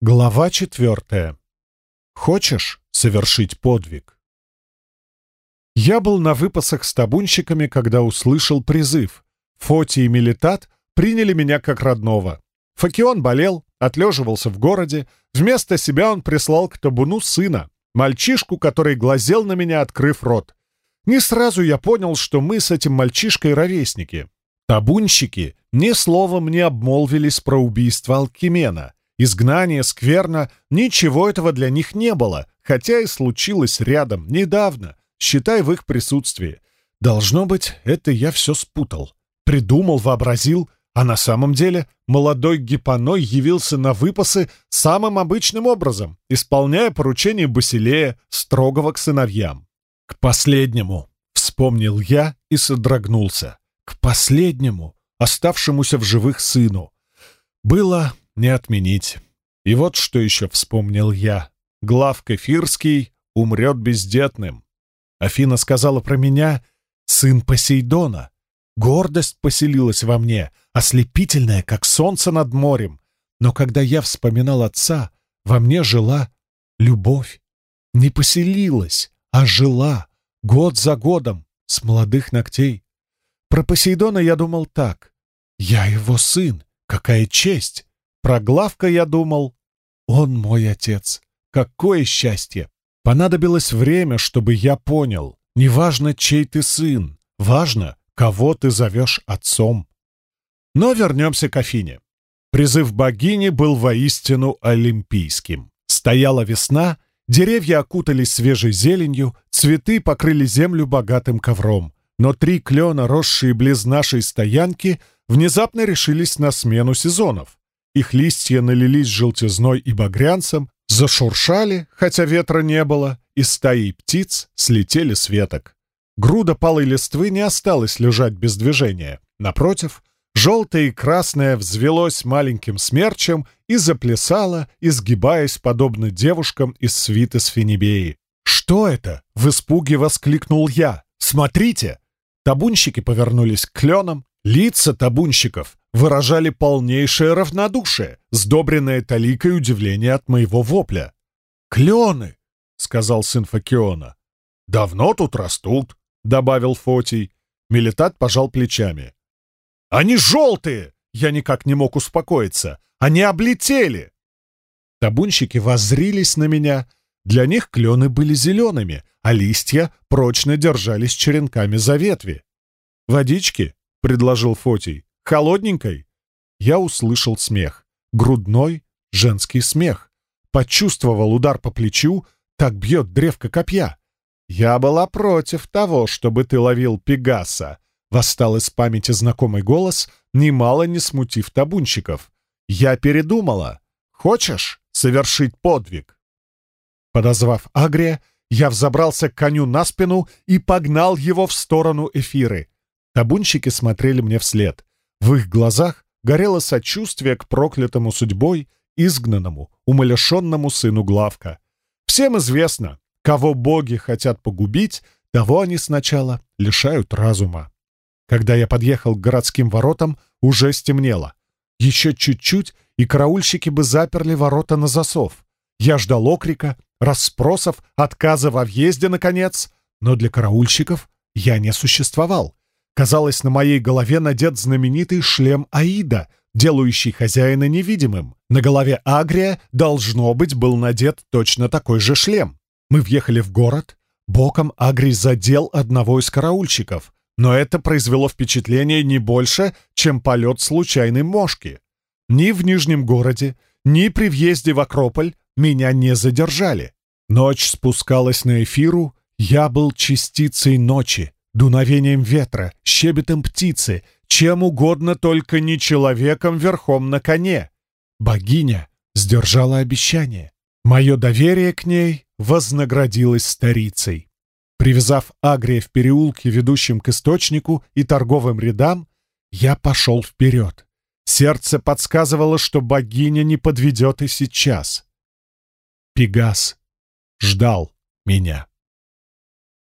Глава четвертая. Хочешь совершить подвиг? Я был на выпасах с табунщиками, когда услышал призыв. Фоти и Милитат приняли меня как родного. Факион болел, отлеживался в городе. Вместо себя он прислал к табуну сына, мальчишку, который глазел на меня, открыв рот. Не сразу я понял, что мы с этим мальчишкой ровесники. Табунщики ни словом не обмолвились про убийство Алкимена — Изгнание, скверно, ничего этого для них не было, хотя и случилось рядом, недавно, считай в их присутствии. Должно быть, это я все спутал. Придумал, вообразил, а на самом деле молодой гипоной явился на выпасы самым обычным образом, исполняя поручение Басилея, строгого к сыновьям. К последнему, вспомнил я и содрогнулся. К последнему, оставшемуся в живых сыну. Было не отменить. И вот что еще вспомнил я. Глав Кефирский умрет бездетным. Афина сказала про меня «сын Посейдона». Гордость поселилась во мне, ослепительная, как солнце над морем. Но когда я вспоминал отца, во мне жила любовь. Не поселилась, а жила, год за годом, с молодых ногтей. Про Посейдона я думал так. Я его сын, какая честь! Про Главка я думал, он мой отец. Какое счастье! Понадобилось время, чтобы я понял. Неважно, чей ты сын, важно, кого ты зовешь отцом. Но вернемся к Афине. Призыв богини был воистину олимпийским. Стояла весна, деревья окутались свежей зеленью, цветы покрыли землю богатым ковром. Но три клена, росшие близ нашей стоянки, внезапно решились на смену сезонов. Их листья налились желтизной и багрянцем, зашуршали, хотя ветра не было, и стаи птиц слетели с веток. Груда палой листвы не осталась лежать без движения. Напротив, желтое и красное взвелось маленьким смерчем и заплясало, изгибаясь, подобно девушкам из свиты с Фенебеи. «Что это?» — в испуге воскликнул я. «Смотрите!» Табунщики повернулись к кленам, лица табунщиков выражали полнейшее равнодушие, сдобренное таликой удивления от моего вопля. «Клены!» — сказал сын Факиона. «Давно тут растут», — добавил Фотий. Милитат пожал плечами. «Они желтые!» — я никак не мог успокоиться. «Они облетели!» Табунщики воззрились на меня. Для них клены были зелеными, а листья прочно держались черенками за ветви. «Водички?» — предложил Фотий. Холодненькой?» Я услышал смех. Грудной женский смех. Почувствовал удар по плечу, так бьет древко копья. «Я была против того, чтобы ты ловил Пегаса», — восстал из памяти знакомый голос, немало не смутив табунщиков. «Я передумала. Хочешь совершить подвиг?» Подозвав Агрия, я взобрался к коню на спину и погнал его в сторону эфиры. Табунщики смотрели мне вслед. В их глазах горело сочувствие к проклятому судьбой, изгнанному, умалишенному сыну Главка. Всем известно, кого боги хотят погубить, того они сначала лишают разума. Когда я подъехал к городским воротам, уже стемнело. Еще чуть-чуть, и караульщики бы заперли ворота на засов. Я ждал окрика, расспросов, отказа во въезде, наконец, но для караульщиков я не существовал. Казалось, на моей голове надет знаменитый шлем Аида, делающий хозяина невидимым. На голове Агрия, должно быть, был надет точно такой же шлем. Мы въехали в город. Боком Агрий задел одного из караульщиков, но это произвело впечатление не больше, чем полет случайной мошки. Ни в Нижнем городе, ни при въезде в Акрополь меня не задержали. Ночь спускалась на эфиру, я был частицей ночи, дуновением ветра, щебетом птицы, чем угодно, только не человеком верхом на коне. Богиня сдержала обещание. Мое доверие к ней вознаградилось старицей. Привязав Агрия в переулке, ведущем к источнику и торговым рядам, я пошел вперед. Сердце подсказывало, что богиня не подведет и сейчас. Пегас ждал меня.